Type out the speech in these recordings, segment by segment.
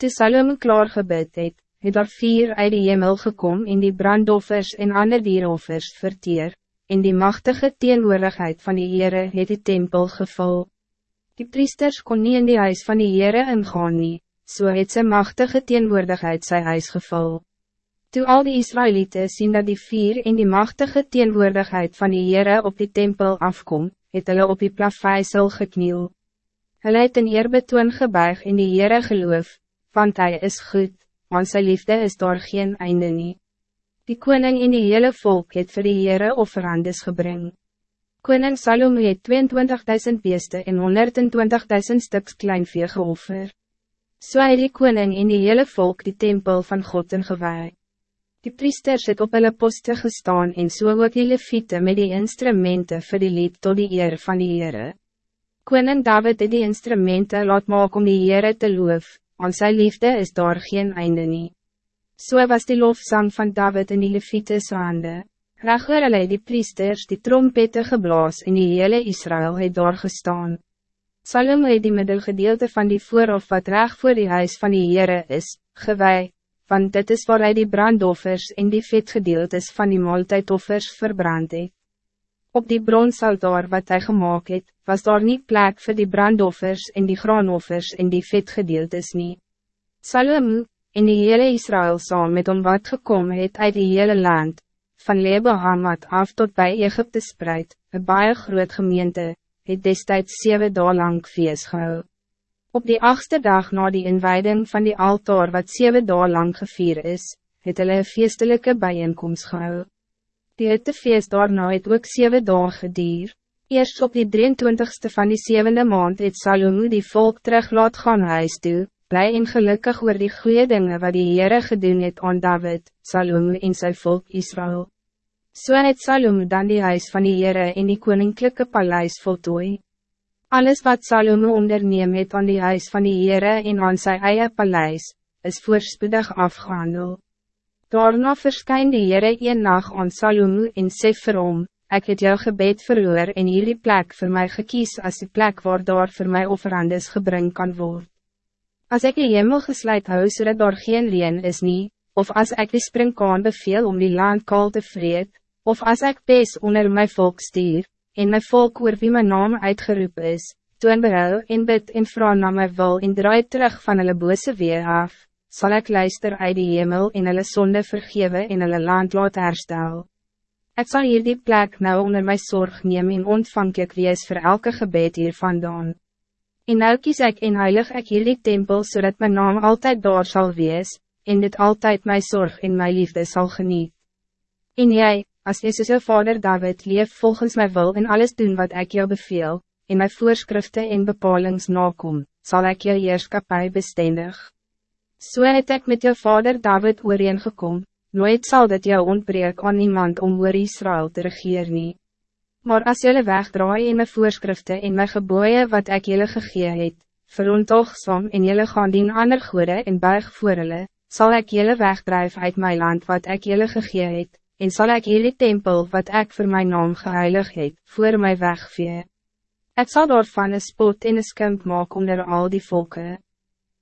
Toe Salome klaar gebid het, het daar vier uit die hemel gekom in die brandoffers en ander dieroffers verteer, en die machtige teenwoordigheid van die Heere het die tempel gevul. Die priesters kon niet in die huis van die Heere ingaan nie, so het sy machtige teenwoordigheid sy huis gevul. Toe al die Israëlieten zien dat die vier in die machtige teenwoordigheid van die Heere op die tempel afkom, het hulle op die plaveisel gekniel. Hulle het in eerbetoon gebuig in die Heere geloof, want hij is goed, want sy liefde is daar geen einde nie. Die koning in die hele volk het vir die Heere offerandes gebring. Koning Salome het 22.000 beeste en 120.000 stuks kleinvee geoffer. So het die koning in die hele volk die tempel van God in gewaai. Die priesters het op hulle poste gestaan en so ook die leviete met die instrumenten vir die lied tot die eer van die Heere. Koning David het die instrumenten laat maak om die Heere te loof, aan sy liefde is daar geen einde nie. So was die lofzang van David in die leviete hande. Reg oor hulle die priesters die trompette geblaas en die hele Israël het daar gestaan. Salome het die middelgedeelte van die voorhof wat reg voor die huis van die Heere is, gewijd want dit is waar hy die brandoffers en die vetgedeeltes van die maaltijdoffers verbrand het. Op die bronsaltaar wat hij gemaakt het, was daar niet plek voor die brandoffers en die graanoffers en die vetgedeeltes nie. Salomo, en die hele Israël saam met om wat gekomen het uit die hele land, van Lebahamad af tot bij Egypte spreid, een baie groot gemeente, het destijds 7 dagen lang feest gehou. Op die achtste dag na die inwijding van die altaar wat zeven dagen lang gevier is, het hulle een feestelijke bijeenkomst gehou. Die hitte feest daarna het ook zeven dagen gedier. Eerst op die 23ste van die zevende maand het Salomo die volk terug laat gaan huis toe, blij en gelukkig oor die goede dingen wat die Heere gedoen het aan David, Salomo en zijn volk Israël. So het Salomo dan die huis van die Heere in die koninklijke paleis voltooi. Alles wat Salomo onderneem het aan die huis van die Heere en aan sy eie paleis, is voorspoedig afgehandel. Daarna verskyn die Heere een nacht aan Salomo en sê vir hom, Ek het jou gebed verloor en hierdie plek voor mij gekies als die plek waar daar voor mij offerandes gebring kan worden. Als ik die hemel gesluit hou so dat daar geen leen is nie, of als ik die springkaan beveel om die land kal te vreed, of als ik pees onder mijn volk stier, en my volk oor wie my naam uitgeroep is, toon berou en bid en vra na my wil en draai terug van hulle bose weer af, sal ek luister uit die hemel en hulle sonde vergewe en hulle land laat herstel. Ek sal hier die plek nou onder my zorg neem en ontvang ek wees vir elke gebed hier vandaan. En nou kies ek en heilig ek hier die tempel zodat mijn naam altijd daar zal wees, en dit altijd mijn zorg en mijn liefde zal geniet. En jij, Als soos jou vader David leef volgens my wil en alles doen wat ik jou beveel, en my voorschriften en bepalings nakom, zal ik jou heerskapie bestendig. So het ek met jou vader David ooreengekom, nooit zal dit jou ontbreek aan iemand om oor Israël te regeer nie. Maar als jullie wegdraai in mijn voorschriften en mijn geboeien wat ik jullie gegee het, verontogsom en jullie gaan dien ander goede en buig voor hulle, sal ek jullie wegdrijf uit mijn land wat ik jullie gegee het, en zal ik jullie tempel wat ik voor mijn naam geheilig heb, voor mij wegvee. Ik zal daarvan een spot en een skimp maken onder al die volken.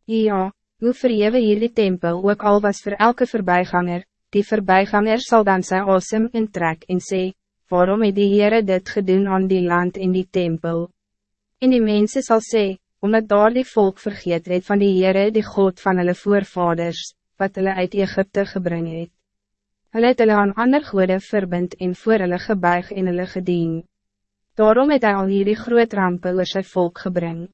Ja, hoe verhewe jullie tempel ook al was voor elke voorbijganger, die voorbijganger zal dan zijn awesome in trek en sê, waarom het die Heere dit gedoen aan die land in die tempel? En die mensen zal sê, omdat daar die volk vergeet het van die Heere die God van hulle voorvaders, wat hulle uit Egypte gebring het. Hulle het hulle aan ander goede verbind en voor hulle gebuig en hulle gedien. Daarom het hy al hierdie groot rampe oor sy volk gebring.